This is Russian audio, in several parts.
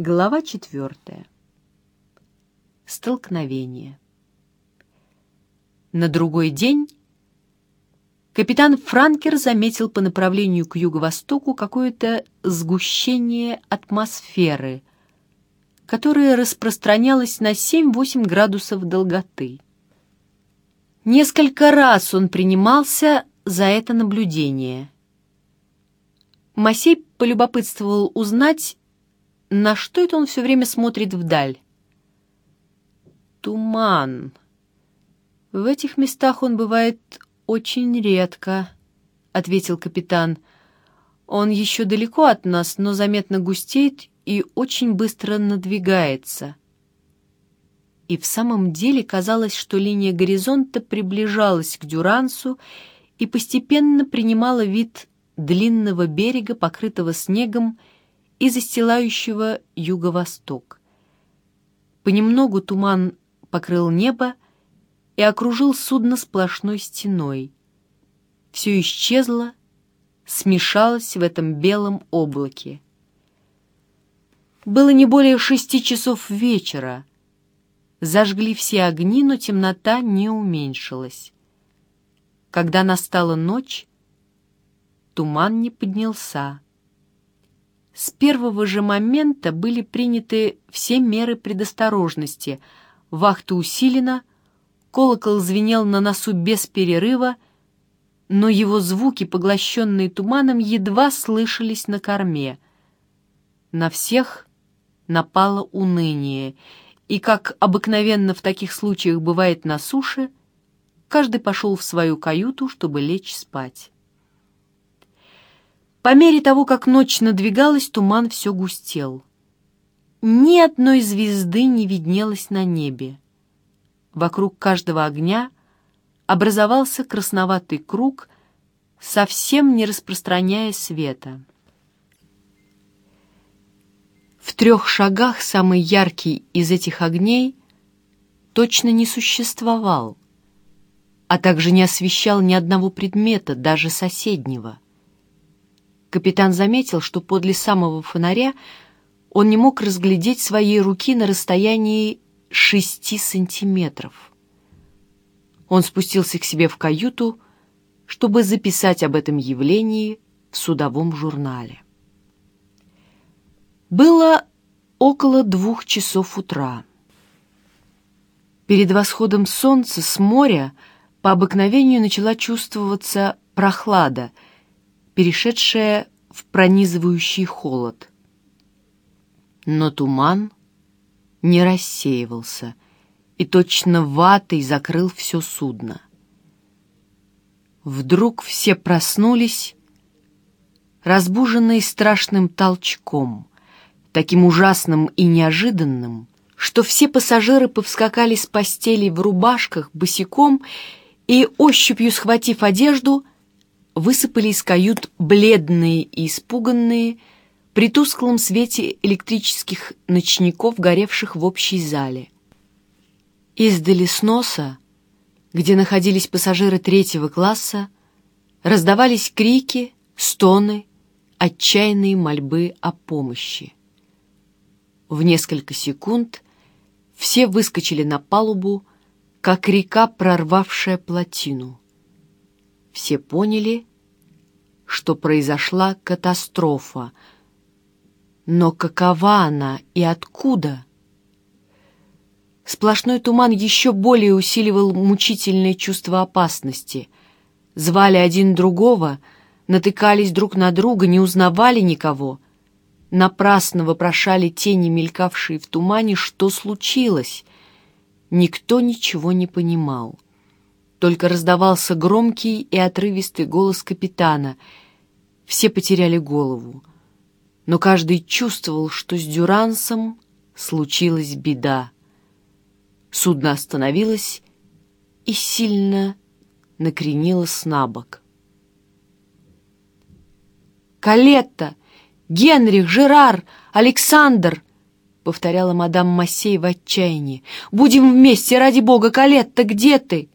Глава четвертая. Столкновение. На другой день капитан Франкер заметил по направлению к юго-востоку какое-то сгущение атмосферы, которое распространялось на 7-8 градусов долготы. Несколько раз он принимался за это наблюдение. Масей полюбопытствовал узнать, на что это он все время смотрит вдаль? Туман. В этих местах он бывает очень редко, — ответил капитан. Он еще далеко от нас, но заметно густеет и очень быстро надвигается. И в самом деле казалось, что линия горизонта приближалась к Дюрансу и постепенно принимала вид длинного берега, покрытого снегом, и застилающего юго-восток. Понемногу туман покрыл небо и окружил судно сплошной стеной. Все исчезло, смешалось в этом белом облаке. Было не более шести часов вечера. Зажгли все огни, но темнота не уменьшилась. Когда настала ночь, туман не поднялся. С первого же момента были приняты все меры предосторожности. Вахта усилена, колокол звенел на носу без перерыва, но его звуки, поглощенные туманом, едва слышались на корме. На всех напало уныние, и, как обыкновенно в таких случаях бывает на суше, каждый пошел в свою каюту, чтобы лечь спать. По мере того, как ночь надвигалась, туман все густел. Ни одной звезды не виднелось на небе. Вокруг каждого огня образовался красноватый круг, совсем не распространяя света. В трех шагах самый яркий из этих огней точно не существовал, а также не освещал ни одного предмета, даже соседнего — Капитан заметил, что подле самого фонаря он не мог разглядеть своей руки на расстоянии шести сантиметров. Он спустился к себе в каюту, чтобы записать об этом явлении в судовом журнале. Было около двух часов утра. Перед восходом солнца с моря по обыкновению начала чувствоваться прохлада — перешедшая в пронизывающий холод. Но туман не рассеивался и точно ватой закрыл все судно. Вдруг все проснулись, разбуженные страшным толчком, таким ужасным и неожиданным, что все пассажиры повскакали с постелей в рубашках босиком и, ощупью схватив одежду, высыпали из кают бледные и испуганные при тусклом свете электрических ночников, горевших в общей зале. Издали с носа, где находились пассажиры третьего класса, раздавались крики, стоны, отчаянные мольбы о помощи. В несколько секунд все выскочили на палубу, как река, прорвавшая плотину. Все поняли, что произошла катастрофа. Но какова она и откуда? Сплошной туман еще более усиливал мучительное чувство опасности. Звали один другого, натыкались друг на друга, не узнавали никого. Напрасно вопрошали тени, мелькавшие в тумане, что случилось. Никто ничего не понимал. Только раздавался громкий и отрывистый голос капитана. Все потеряли голову. Но каждый чувствовал, что с Дюрансом случилась беда. Судно остановилось и сильно накренилось на бок. «Калетта! Генрих! Жерар! Александр!» — повторяла мадам Массей в отчаянии. «Будем вместе, ради бога! Калетта, где ты?»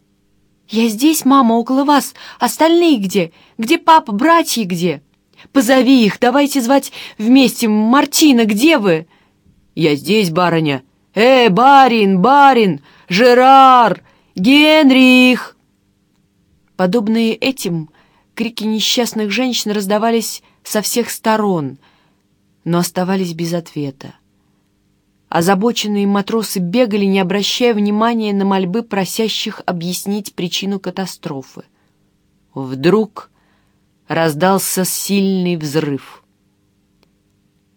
«Я здесь, мама, около вас. Остальные где? Где папа, братья где? Позови их, давайте звать вместе. Мартина, где вы?» «Я здесь, барыня!» «Эй, барин, барин! Жерар! Генрих!» Подобные этим крики несчастных женщин раздавались со всех сторон, но оставались без ответа. Озабоченные матросы бегали, не обращая внимания на мольбы просящих объяснить причину катастрофы. Вдруг раздался сильный взрыв.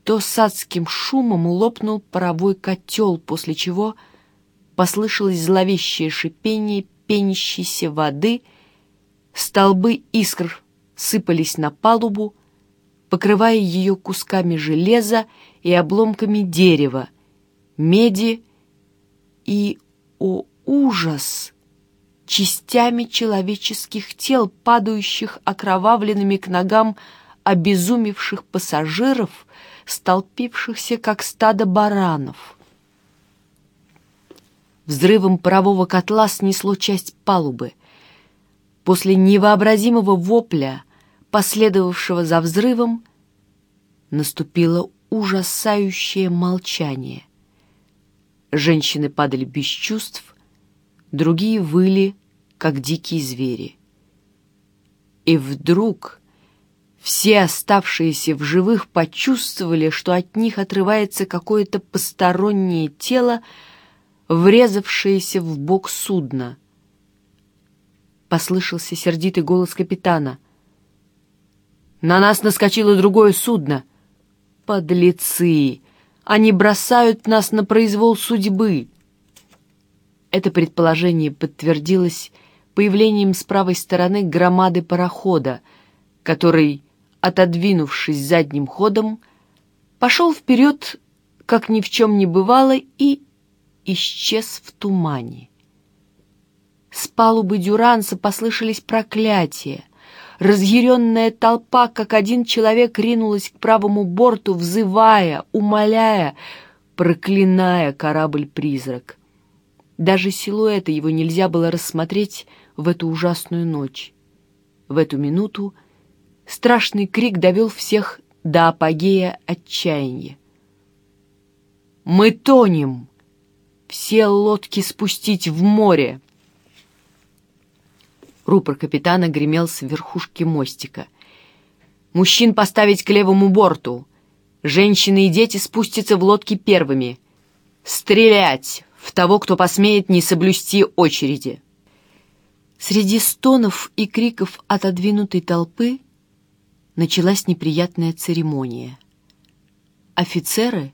То с адским шумом лопнул паровой котел, после чего послышалось зловещее шипение пенящейся воды, столбы искр сыпались на палубу, покрывая ее кусками железа и обломками дерева, меди и, о ужас, частями человеческих тел, падающих окровавленными к ногам обезумевших пассажиров, столпившихся, как стадо баранов. Взрывом парового котла снесло часть палубы. После невообразимого вопля, последовавшего за взрывом, наступило ужасающее молчание. Женщины падали без чувств, другие выли, как дикие звери. И вдруг все оставшиеся в живых почувствовали, что от них отрывается какое-то постороннее тело, врезавшееся в бок судна. Послышался сердитый голос капитана. «На нас наскочило другое судно!» «Подлецы! Они бросают нас на произвол судьбы!» Это предположение подтвердилось появлением с правой стороны громады парохода, который, отодвинувшись задним ходом, пошел вперед, как ни в чем не бывало, и исчез в тумане. С палубы Дюранса послышались проклятия. Разъяренная толпа, как один человек, ринулась к правому борту, взывая, умоляя, проклиная корабль-призрак. Даже силуэта его нельзя было рассмотреть в эту ужасную ночь. В эту минуту страшный крик довел всех до апогея отчаяния. «Мы тонем! Все лодки спустить в море!» Рупор капитана гремел с верхушки мостика. «Мужчин поставить к левому борту! Женщины и дети спустятся в лодки первыми! Стрелять! в того, кто посмеет не соблюсти очереди. Среди стонов и криков отодвинутой толпы началась неприятная церемония. Офицеры,